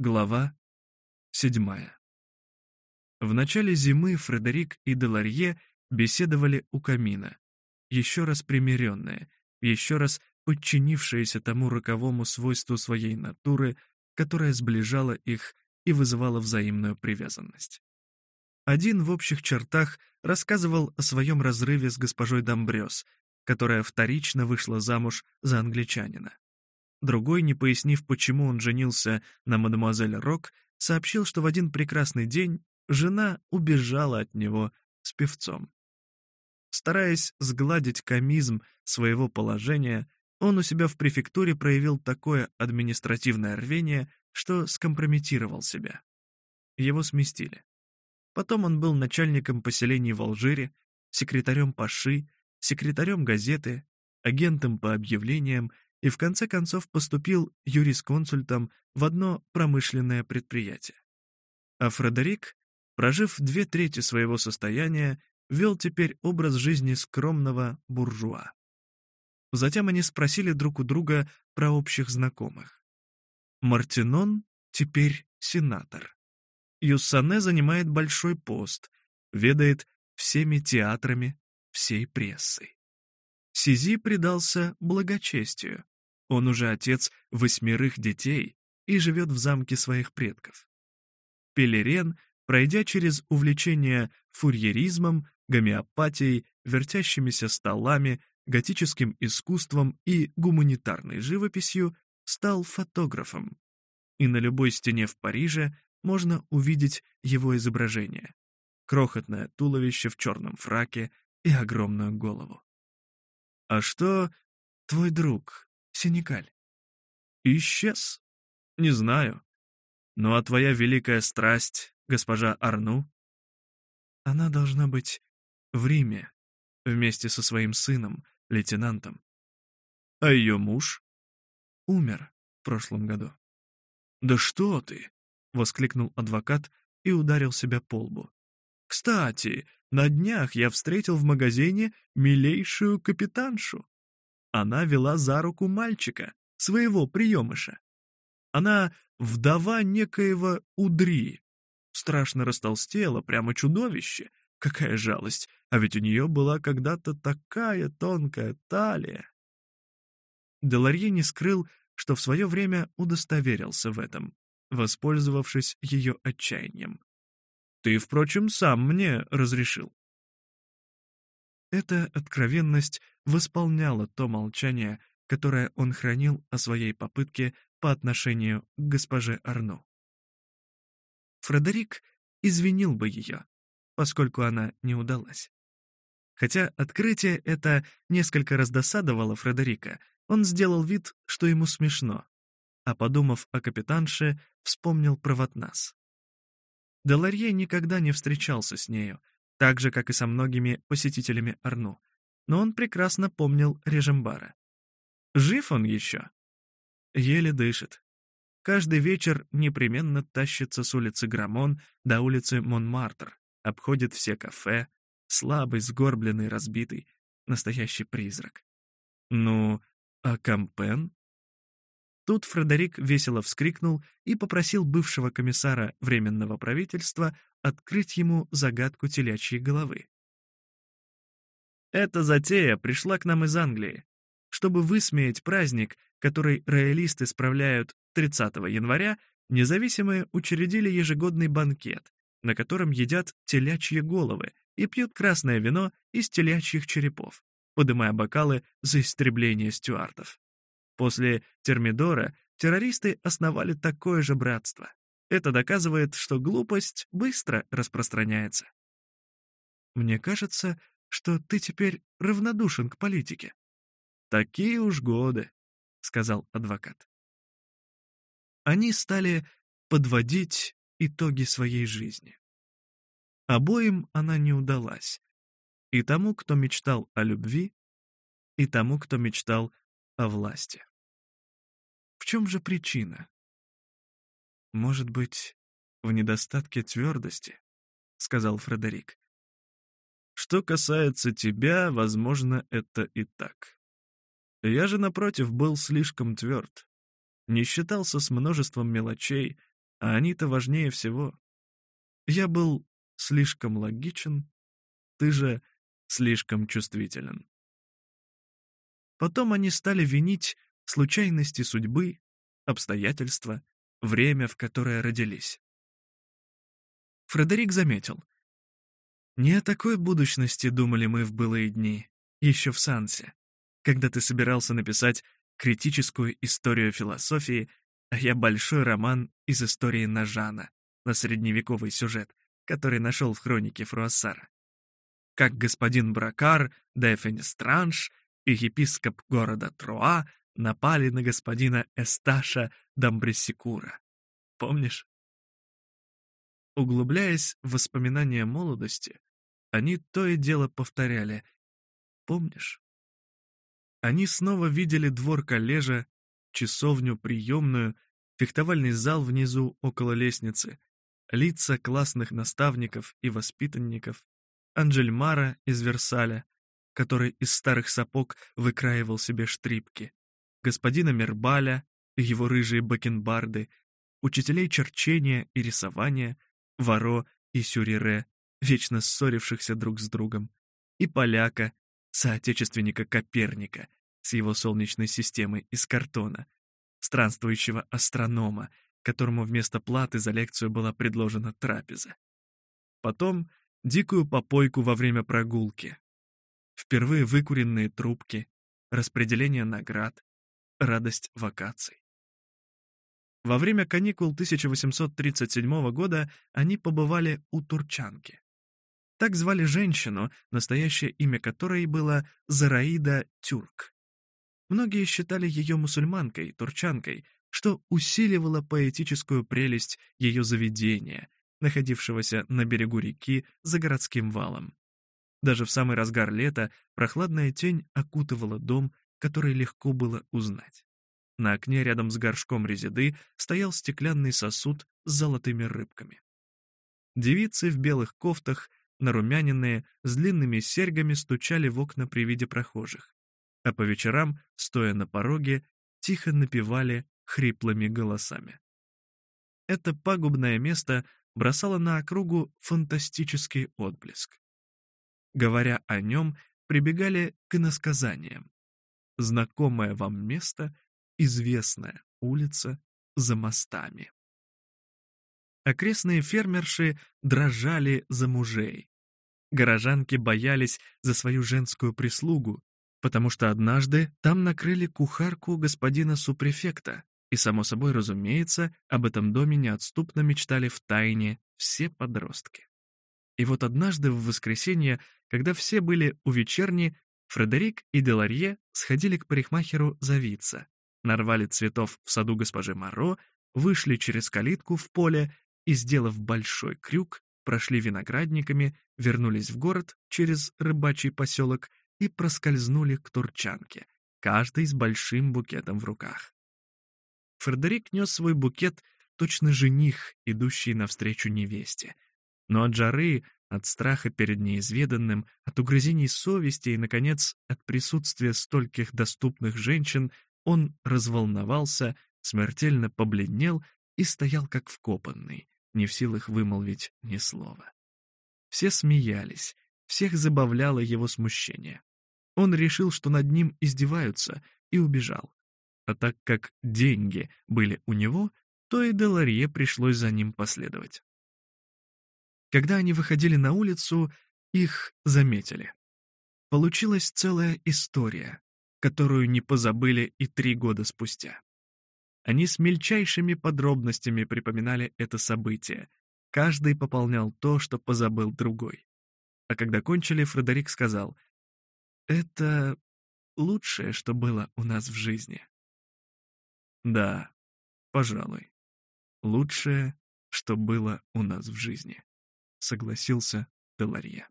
Глава 7. В начале зимы Фредерик и Деларье беседовали у камина, еще раз примиренные, еще раз подчинившиеся тому роковому свойству своей натуры, которое сближало их и вызывало взаимную привязанность. Один в общих чертах рассказывал о своем разрыве с госпожой Домбрёс, которая вторично вышла замуж за англичанина. Другой, не пояснив, почему он женился на мадемуазель Рок, сообщил, что в один прекрасный день жена убежала от него с певцом. Стараясь сгладить комизм своего положения, он у себя в префектуре проявил такое административное рвение, что скомпрометировал себя. Его сместили. Потом он был начальником поселений в Алжире, секретарем Паши, секретарем газеты, агентом по объявлениям и в конце концов поступил юрисконсультом в одно промышленное предприятие. А Фредерик, прожив две трети своего состояния, вел теперь образ жизни скромного буржуа. Затем они спросили друг у друга про общих знакомых. Мартинон теперь сенатор. Юссане занимает большой пост, ведает всеми театрами, всей прессой. Сизи предался благочестию. Он уже отец восьмерых детей и живет в замке своих предков. Пелерен, пройдя через увлечение фурьеризмом, гомеопатией, вертящимися столами, готическим искусством и гуманитарной живописью, стал фотографом. И на любой стене в Париже можно увидеть его изображение. Крохотное туловище в черном фраке и огромную голову. «А что твой друг, Синикаль?» «Исчез? Не знаю. Ну а твоя великая страсть, госпожа Арну?» «Она должна быть в Риме, вместе со своим сыном, лейтенантом. А ее муж?» «Умер в прошлом году». «Да что ты!» — воскликнул адвокат и ударил себя по лбу. Кстати, на днях я встретил в магазине милейшую капитаншу. Она вела за руку мальчика, своего приемыша. Она вдова некоего Удри. Страшно растолстела, прямо чудовище. Какая жалость, а ведь у нее была когда-то такая тонкая талия. Деларье не скрыл, что в свое время удостоверился в этом, воспользовавшись ее отчаянием. Ты, впрочем, сам мне разрешил». Эта откровенность восполняла то молчание, которое он хранил о своей попытке по отношению к госпоже Арну. Фредерик извинил бы ее, поскольку она не удалась. Хотя открытие это несколько раздосадовало Фредерика, он сделал вид, что ему смешно, а подумав о капитанше, вспомнил про Ватнас. Деларье никогда не встречался с нею, так же, как и со многими посетителями Арну, но он прекрасно помнил режим бара. Жив он еще? Еле дышит. Каждый вечер непременно тащится с улицы Грамон до улицы Монмартр, обходит все кафе, слабый, сгорбленный, разбитый, настоящий призрак. Ну, а Кампен? Тут Фредерик весело вскрикнул и попросил бывшего комиссара Временного правительства открыть ему загадку телячьей головы. Эта затея пришла к нам из Англии, чтобы высмеять праздник, который роялисты справляют 30 января, независимые учредили ежегодный банкет, на котором едят телячьи головы и пьют красное вино из телячьих черепов, подымая бокалы за истребление стюардов. После Термидора террористы основали такое же братство. Это доказывает, что глупость быстро распространяется. Мне кажется, что ты теперь равнодушен к политике. Такие уж годы, сказал адвокат. Они стали подводить итоги своей жизни. Обоим она не удалась. И тому, кто мечтал о любви, и тому, кто мечтал о власти чем же причина? Может быть, в недостатке твердости, сказал Фредерик. Что касается тебя, возможно, это и так. Я же, напротив, был слишком тверд. Не считался с множеством мелочей, а они-то важнее всего. Я был слишком логичен, ты же слишком чувствителен. Потом они стали винить случайности судьбы, обстоятельства, время, в которое родились. Фредерик заметил. «Не о такой будущности думали мы в былые дни, еще в Сансе, когда ты собирался написать критическую историю философии, а я большой роман из истории Нажана на средневековый сюжет, который нашел в хронике Фруассара. Как господин Бракар, де Фенестранж и епископ города Труа напали на господина Эсташа Домбресикура. Помнишь? Углубляясь в воспоминания молодости, они то и дело повторяли «Помнишь?». Они снова видели двор коллежа, часовню приемную, фехтовальный зал внизу около лестницы, лица классных наставников и воспитанников, Анжельмара из Версаля, который из старых сапог выкраивал себе штрипки, господина Мербаля, его рыжие бакенбарды, учителей черчения и рисования, Варо и Сюрире, вечно ссорившихся друг с другом, и поляка, соотечественника Коперника с его солнечной системой из картона, странствующего астронома, которому вместо платы за лекцию была предложена трапеза. Потом дикую попойку во время прогулки. Впервые выкуренные трубки, распределение наград, радость вакаций. Во время каникул 1837 года они побывали у Турчанки. Так звали женщину, настоящее имя которой было Зараида Тюрк. Многие считали ее мусульманкой, турчанкой, что усиливало поэтическую прелесть ее заведения, находившегося на берегу реки за городским валом. Даже в самый разгар лета прохладная тень окутывала дом который легко было узнать. На окне рядом с горшком резиды стоял стеклянный сосуд с золотыми рыбками. Девицы в белых кофтах, нарумяненные, с длинными серьгами стучали в окна при виде прохожих, а по вечерам, стоя на пороге, тихо напевали хриплыми голосами. Это пагубное место бросало на округу фантастический отблеск. Говоря о нем, прибегали к иносказаниям, знакомое вам место, известная улица за мостами. Окрестные фермерши дрожали за мужей. Горожанки боялись за свою женскую прислугу, потому что однажды там накрыли кухарку господина супрефекта, и, само собой разумеется, об этом доме неотступно мечтали в тайне все подростки. И вот однажды в воскресенье, когда все были у вечерни, Фредерик и Деларье сходили к парикмахеру завиться, нарвали цветов в саду госпожи Моро, вышли через калитку в поле и, сделав большой крюк, прошли виноградниками, вернулись в город через рыбачий поселок и проскользнули к Турчанке, каждый с большим букетом в руках. Фредерик нес свой букет, точно жених, идущий навстречу невесте. Но от жары от страха перед неизведанным, от угрызений совести и, наконец, от присутствия стольких доступных женщин, он разволновался, смертельно побледнел и стоял как вкопанный, не в силах вымолвить ни слова. Все смеялись, всех забавляло его смущение. Он решил, что над ним издеваются, и убежал. А так как деньги были у него, то и Деларье пришлось за ним последовать. Когда они выходили на улицу, их заметили. Получилась целая история, которую не позабыли и три года спустя. Они с мельчайшими подробностями припоминали это событие. Каждый пополнял то, что позабыл другой. А когда кончили, Фредерик сказал, «Это лучшее, что было у нас в жизни». Да, пожалуй, лучшее, что было у нас в жизни согласился Деларье.